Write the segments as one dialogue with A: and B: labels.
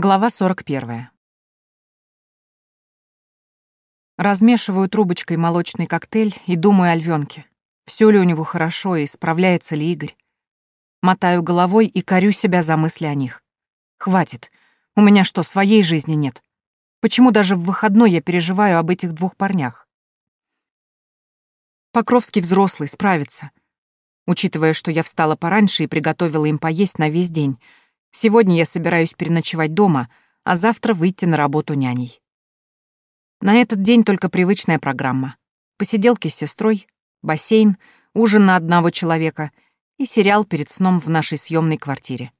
A: Глава 41. Размешиваю трубочкой молочный коктейль и думаю о львёнке. Всё ли у него хорошо и справляется ли Игорь. Мотаю головой и корю себя за мысли о них. Хватит. У меня что, своей жизни нет? Почему даже в выходной я переживаю об этих двух парнях? Покровский взрослый, справится. Учитывая, что я встала пораньше и приготовила им поесть на весь день, сегодня я собираюсь переночевать дома, а завтра выйти на работу няней. На этот день только привычная программа. Посиделки с сестрой, бассейн, ужин на одного человека и сериал перед сном в нашей съемной квартире.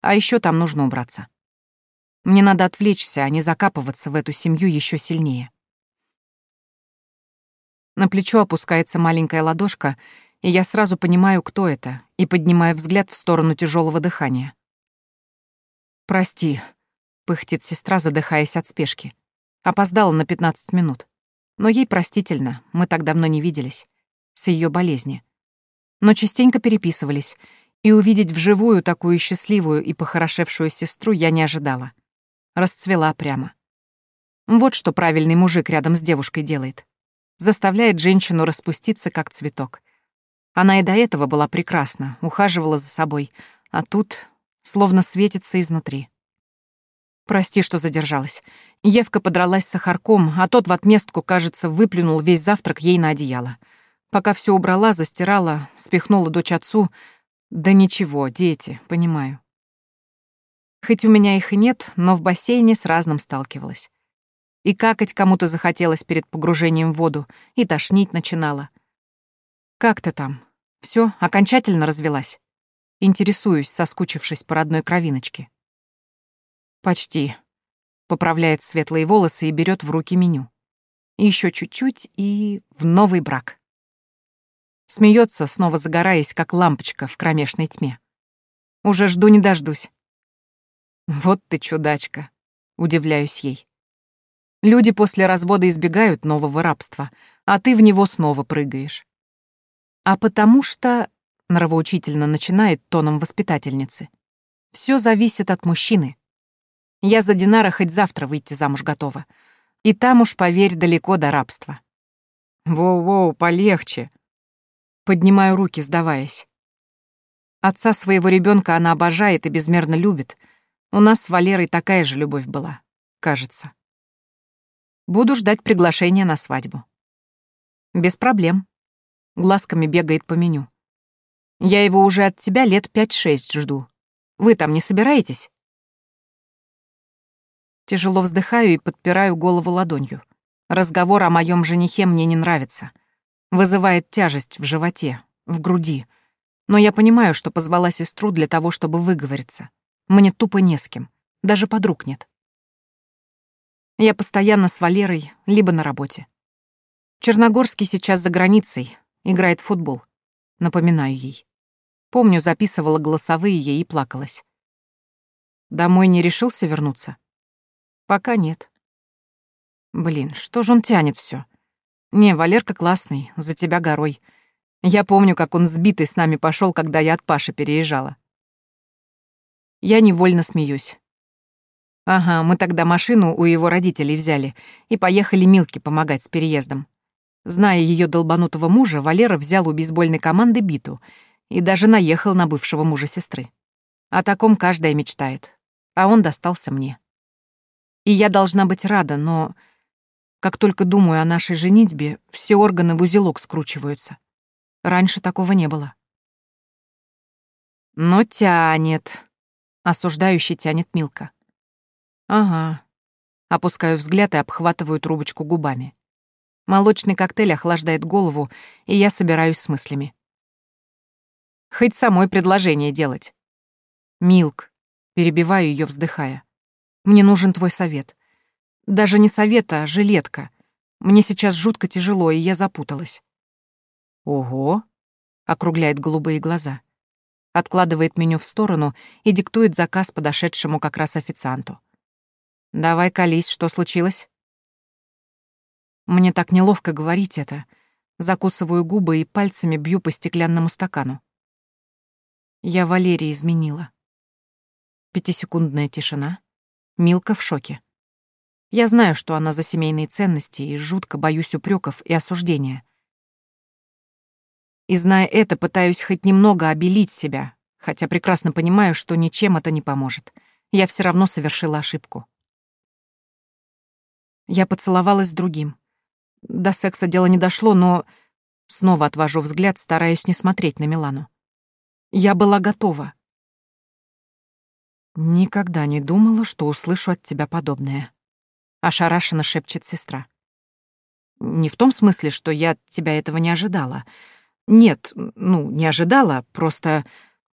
A: А еще там нужно убраться. Мне надо отвлечься, а не закапываться в эту семью еще сильнее. На плечо опускается маленькая ладошка, и я сразу понимаю, кто это, и поднимаю взгляд в сторону тяжелого дыхания. «Прости», — пыхтит сестра, задыхаясь от спешки. Опоздала на 15 минут. Но ей простительно, мы так давно не виделись. С ее болезни. Но частенько переписывались, и увидеть вживую такую счастливую и похорошевшую сестру я не ожидала. Расцвела прямо. Вот что правильный мужик рядом с девушкой делает. Заставляет женщину распуститься, как цветок. Она и до этого была прекрасна, ухаживала за собой, а тут словно светится изнутри. Прости, что задержалась. Евка подралась с Сахарком, а тот в отместку, кажется, выплюнул весь завтрак ей на одеяло. Пока все убрала, застирала, спихнула дочь отцу. Да ничего, дети, понимаю. Хоть у меня их и нет, но в бассейне с разным сталкивалась. И какать кому-то захотелось перед погружением в воду, и тошнить начинала. Как ты там? Все, окончательно развелась? Интересуюсь, соскучившись по родной кровиночке. Почти. Поправляет светлые волосы и берет в руки меню. Еще чуть-чуть и в новый брак. Смеется, снова загораясь, как лампочка в кромешной тьме. Уже жду не дождусь. Вот ты чудачка, удивляюсь ей. Люди после развода избегают нового рабства, а ты в него снова прыгаешь. А потому что, нравоучительно начинает тоном воспитательницы, все зависит от мужчины. Я за Динара хоть завтра выйти замуж готова. И там уж, поверь, далеко до рабства. Воу-воу, полегче. Поднимаю руки, сдаваясь. Отца своего ребенка она обожает и безмерно любит. У нас с Валерой такая же любовь была, кажется. Буду ждать приглашения на свадьбу. Без проблем. Глазками бегает по меню. Я его уже от тебя лет пять-шесть жду. Вы там не собираетесь? Тяжело вздыхаю и подпираю голову ладонью. Разговор о моем женихе мне не нравится. Вызывает тяжесть в животе, в груди. Но я понимаю, что позвала сестру для того, чтобы выговориться. Мне тупо не с кем. Даже подруг нет. Я постоянно с Валерой, либо на работе. Черногорский сейчас за границей, играет в футбол. Напоминаю ей. Помню, записывала голосовые ей и плакалась. Домой не решился вернуться? Пока нет. Блин, что же он тянет все? Не, Валерка классный, за тебя горой. Я помню, как он сбитый с нами пошел, когда я от Паши переезжала. Я невольно смеюсь. Ага, мы тогда машину у его родителей взяли и поехали Милке помогать с переездом. Зная ее долбанутого мужа, Валера взял у бейсбольной команды биту и даже наехал на бывшего мужа сестры. О таком каждая мечтает, а он достался мне. И я должна быть рада, но как только думаю о нашей женитьбе, все органы в узелок скручиваются. Раньше такого не было. Но тянет. Осуждающий тянет Милка. Ага. Опускаю взгляд и обхватываю трубочку губами. Молочный коктейль охлаждает голову, и я собираюсь с мыслями. Хоть самой предложение делать. Милк. Перебиваю ее, вздыхая. Мне нужен твой совет. Даже не совет, а жилетка. Мне сейчас жутко тяжело, и я запуталась. Ого! округляет голубые глаза. Откладывает меню в сторону и диктует заказ подошедшему как раз официанту. «Давай колись, что случилось?» Мне так неловко говорить это. Закусываю губы и пальцами бью по стеклянному стакану. Я Валерии изменила. Пятисекундная тишина. Милка в шоке. Я знаю, что она за семейные ценности, и жутко боюсь упреков и осуждения. И зная это, пытаюсь хоть немного обелить себя, хотя прекрасно понимаю, что ничем это не поможет. Я все равно совершила ошибку. Я поцеловалась с другим. До секса дело не дошло, но... Снова отвожу взгляд, стараюсь не смотреть на Милану. Я была готова. Никогда не думала, что услышу от тебя подобное. Ошарашенно шепчет сестра. Не в том смысле, что я от тебя этого не ожидала. Нет, ну, не ожидала, просто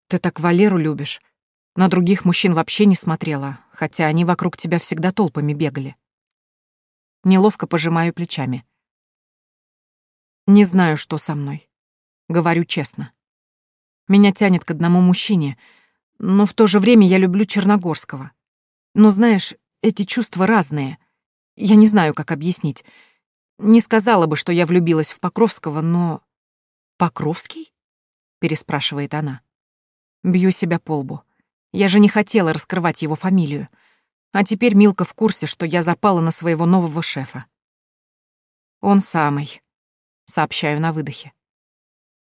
A: ты так Валеру любишь. На других мужчин вообще не смотрела, хотя они вокруг тебя всегда толпами бегали. Неловко пожимаю плечами. Не знаю, что со мной. Говорю честно. Меня тянет к одному мужчине, но в то же время я люблю Черногорского. Но знаешь, эти чувства разные. Я не знаю, как объяснить. Не сказала бы, что я влюбилась в Покровского, но... «Покровский?» — переспрашивает она. Бью себя по лбу. Я же не хотела раскрывать его фамилию. А теперь Милка в курсе, что я запала на своего нового шефа. Он самый, сообщаю на выдохе.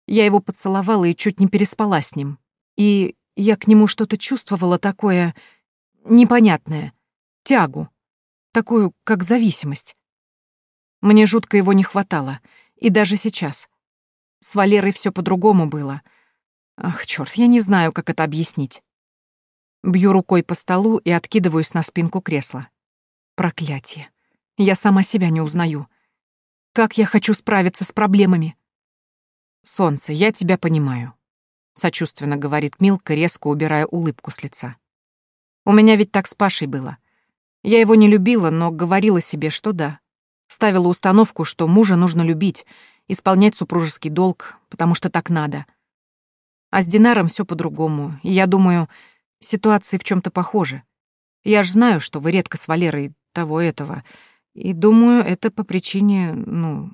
A: Я его поцеловала и чуть не переспала с ним. И я к нему что-то чувствовала такое непонятное, тягу, такую, как зависимость. Мне жутко его не хватало, и даже сейчас. С Валерой все по-другому было. Ах, черт, я не знаю, как это объяснить. Бью рукой по столу и откидываюсь на спинку кресла. Проклятие. Я сама себя не узнаю. Как я хочу справиться с проблемами? Солнце, я тебя понимаю. Сочувственно говорит Милка, резко убирая улыбку с лица. У меня ведь так с Пашей было. Я его не любила, но говорила себе, что да. Ставила установку, что мужа нужно любить, исполнять супружеский долг, потому что так надо. А с Динаром все по-другому, и я думаю, ситуации в чем то похожи. Я ж знаю, что вы редко с Валерой того-этого, и думаю, это по причине, ну...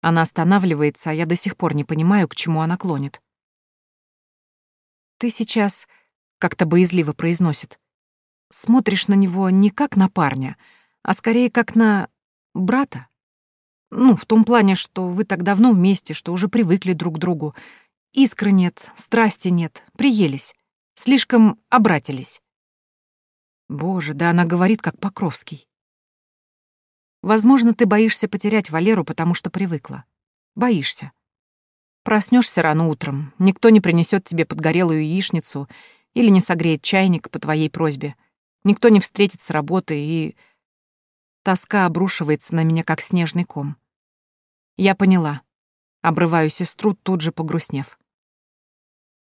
A: Она останавливается, а я до сих пор не понимаю, к чему она клонит. «Ты сейчас...» — как-то боязливо произносит. «Смотришь на него не как на парня, а скорее как на брата. Ну, в том плане, что вы так давно вместе, что уже привыкли друг к другу. Искры нет, страсти нет, приелись. Слишком обратились. Боже, да она говорит, как Покровский. Возможно, ты боишься потерять Валеру, потому что привыкла. Боишься. Проснешься рано утром, никто не принесет тебе подгорелую яичницу или не согреет чайник по твоей просьбе. Никто не встретит с работы, и... Тоска обрушивается на меня, как снежный ком. Я поняла. Обрываю сестру, тут же погрустнев.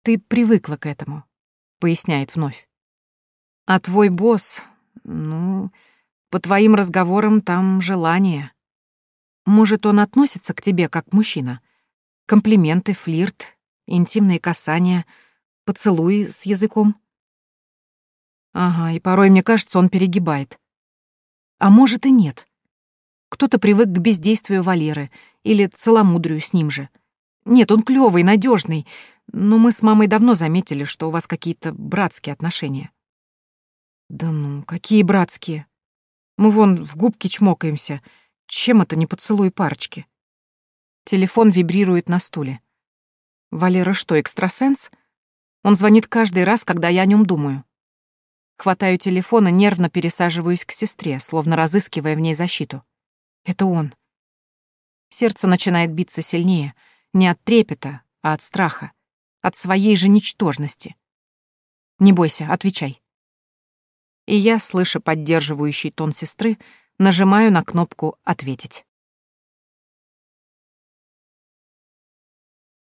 A: Ты привыкла к этому поясняет вновь. А твой босс, ну, по твоим разговорам там желание. Может, он относится к тебе как мужчина? Комплименты, флирт, интимные касания, поцелуи с языком? Ага, и порой, мне кажется, он перегибает. А может и нет. Кто-то привык к бездействию Валеры или целомудрию с ним же. Нет, он клёвый, надежный, но мы с мамой давно заметили, что у вас какие-то братские отношения. Да ну, какие братские? Мы вон в губки чмокаемся. Чем это не поцелуй парочки? Телефон вибрирует на стуле. Валера что, экстрасенс? Он звонит каждый раз, когда я о нем думаю. Хватаю телефон и нервно пересаживаюсь к сестре, словно разыскивая в ней защиту. Это он. Сердце начинает биться сильнее, не от трепета, а от страха от своей же ничтожности. Не бойся, отвечай. И я, слыша поддерживающий тон сестры, нажимаю на кнопку «Ответить».